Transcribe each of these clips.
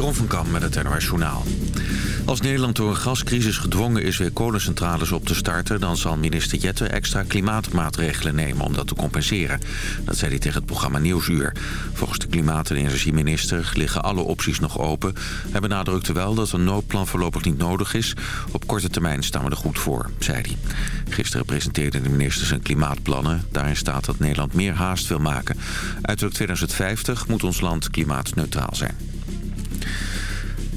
Jeroen van Kam met het NOS Journaal. Als Nederland door een gascrisis gedwongen is weer kolencentrales op te starten... dan zal minister Jette extra klimaatmaatregelen nemen om dat te compenseren. Dat zei hij tegen het programma Nieuwsuur. Volgens de klimaat- en energieminister liggen alle opties nog open. Hij benadrukte wel dat een noodplan voorlopig niet nodig is. Op korte termijn staan we er goed voor, zei hij. Gisteren presenteerde de minister zijn klimaatplannen. Daarin staat dat Nederland meer haast wil maken. Uiterlijk 2050 moet ons land klimaatneutraal zijn.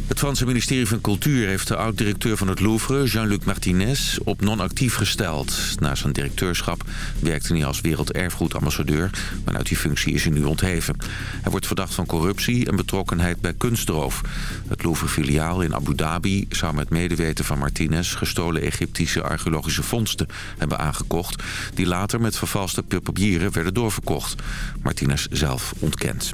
Het Franse ministerie van Cultuur heeft de oud-directeur van het Louvre, Jean-Luc Martinez, op non-actief gesteld. Na zijn directeurschap werkte hij als werelderfgoedambassadeur, maar uit die functie is hij nu ontheven. Hij wordt verdacht van corruptie en betrokkenheid bij kunstroof. Het Louvre-filiaal in Abu Dhabi zou met medeweten van Martinez gestolen Egyptische archeologische vondsten hebben aangekocht, die later met vervalste papieren werden doorverkocht. Martinez zelf ontkent.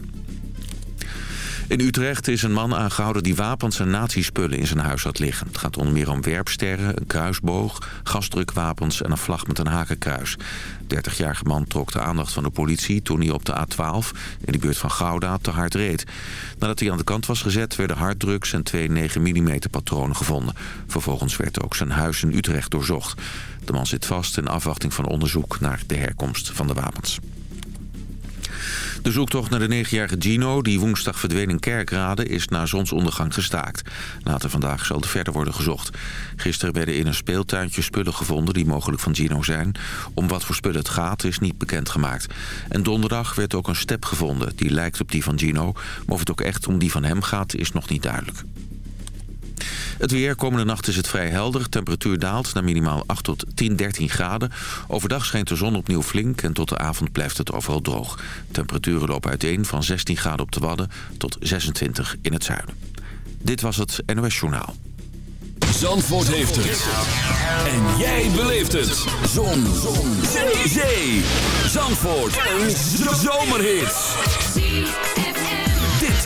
In Utrecht is een man aangehouden die wapens en nazispullen in zijn huis had liggen. Het gaat onder meer om werpsterren, een kruisboog, gasdrukwapens en een vlag met een hakenkruis. De 30-jarige man trok de aandacht van de politie toen hij op de A12 in de buurt van Gouda te hard reed. Nadat hij aan de kant was gezet werden harddrugs en twee 9 mm patronen gevonden. Vervolgens werd ook zijn huis in Utrecht doorzocht. De man zit vast in afwachting van onderzoek naar de herkomst van de wapens. De zoektocht naar de 9-jarige Gino, die woensdag verdween in Kerkrade, is na zonsondergang gestaakt. Later vandaag zal er verder worden gezocht. Gisteren werden in een speeltuintje spullen gevonden die mogelijk van Gino zijn. Om wat voor spullen het gaat is niet bekendgemaakt. En donderdag werd ook een step gevonden die lijkt op die van Gino. Maar of het ook echt om die van hem gaat is nog niet duidelijk. Het weer, komende nacht is het vrij helder. Temperatuur daalt naar minimaal 8 tot 10, 13 graden. Overdag schijnt de zon opnieuw flink en tot de avond blijft het overal droog. Temperaturen lopen uiteen van 16 graden op de Wadden tot 26 in het zuiden. Dit was het NOS Journaal. Zandvoort heeft het. En jij beleeft het. Zon. zon. Zee. Zandvoort. Een zomerhit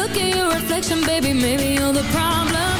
look at your reflection, baby, maybe you're the problem.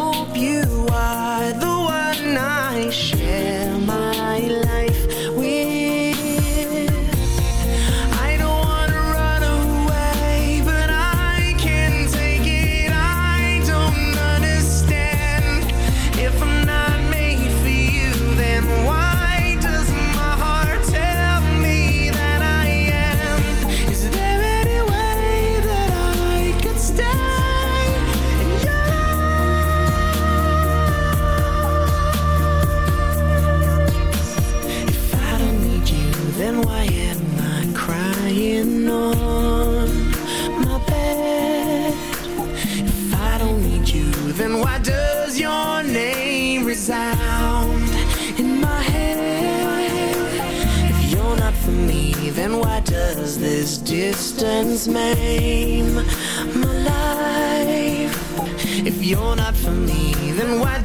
always maim my life. If you're not for me, then why?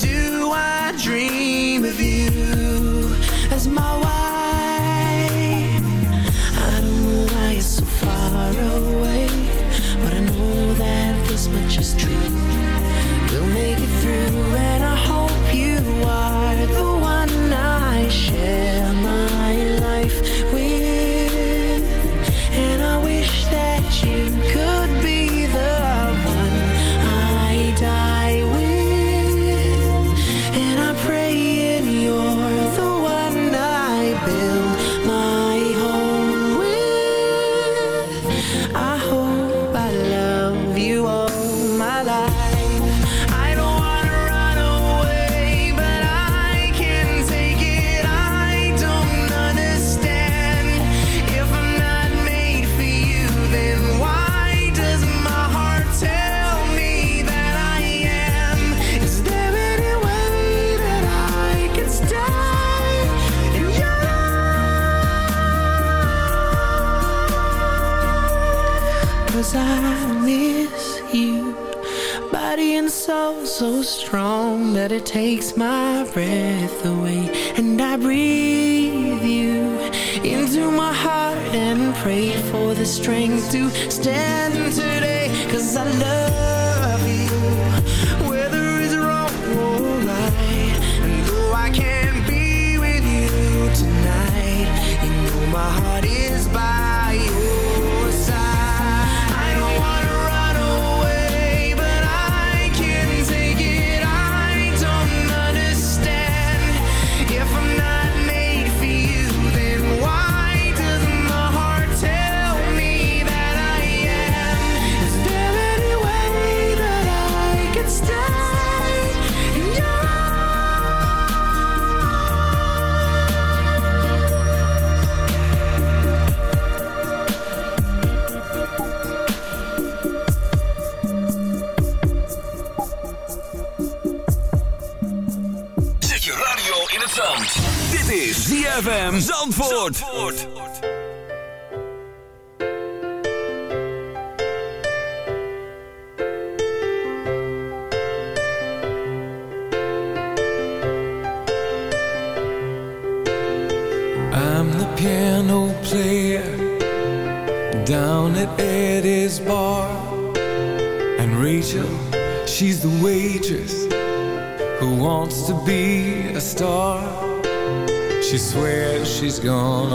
ZFM Zandvoort.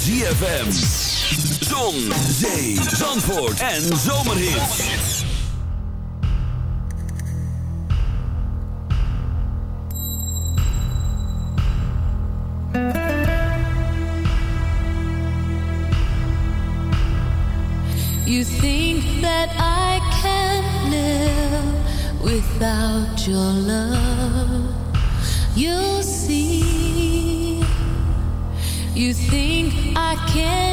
ZFM. Zon, zee, zandvoort en zomerhits. You think that I can live without your love can't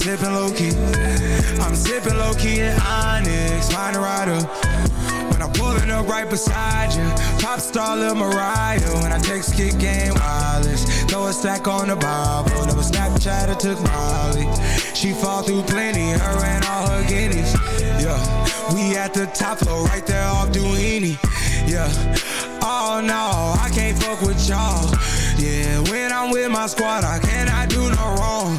sipping low key. I'm sipping low key in Onyx, a rider. When I'm pulling up right beside you, pop star Lil Mariah. When I text kick game wireless, throw a stack on the Bible. Never Snapchat or took Molly. She fall through plenty, her and all her guineas. Yeah, we at the top floor, right there off Doheny. Yeah, oh no, I can't fuck with y'all. Yeah, when I'm with my squad, I cannot do no wrong.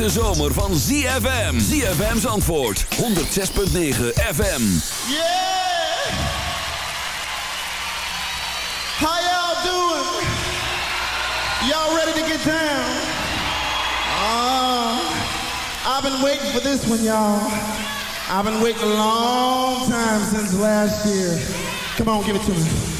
Hete zomer van ZFM. ZFM's antwoord 106.9 FM. Yeah! How y'all doing? Y'all ready to get down? Uh, I've been waiting for this one, y'all. I've been waiting a long time since last year. Come on, give it to me.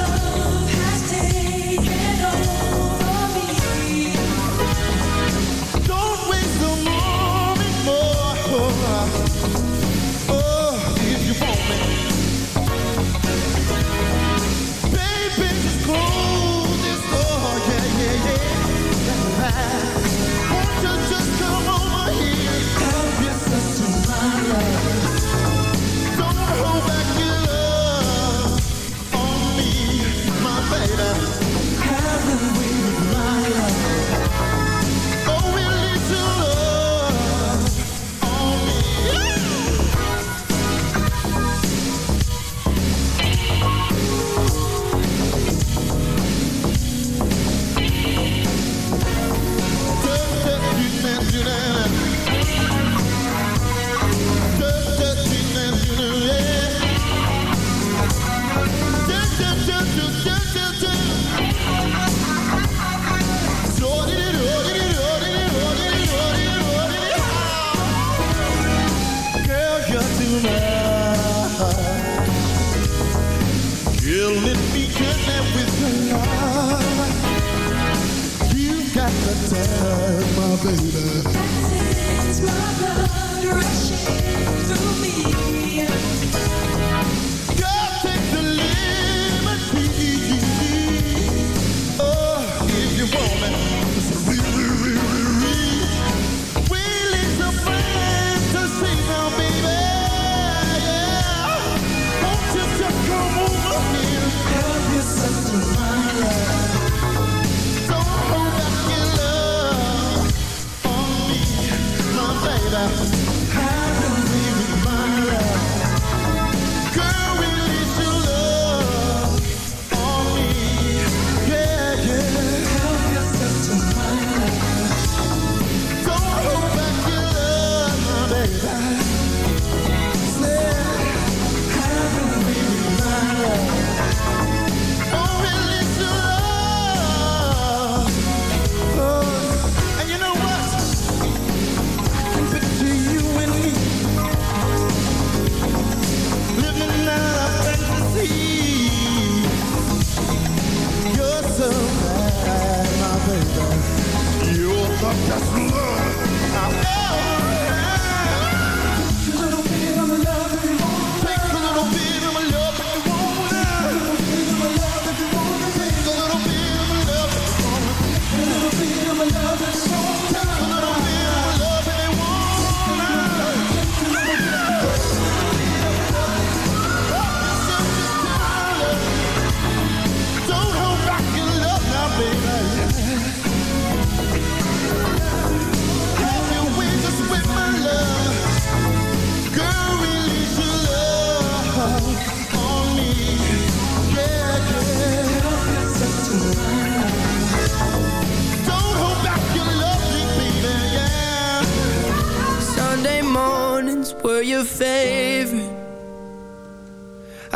Luna. Girl, it began with your love. You've got the time, my baby. That is my blood rushing through me.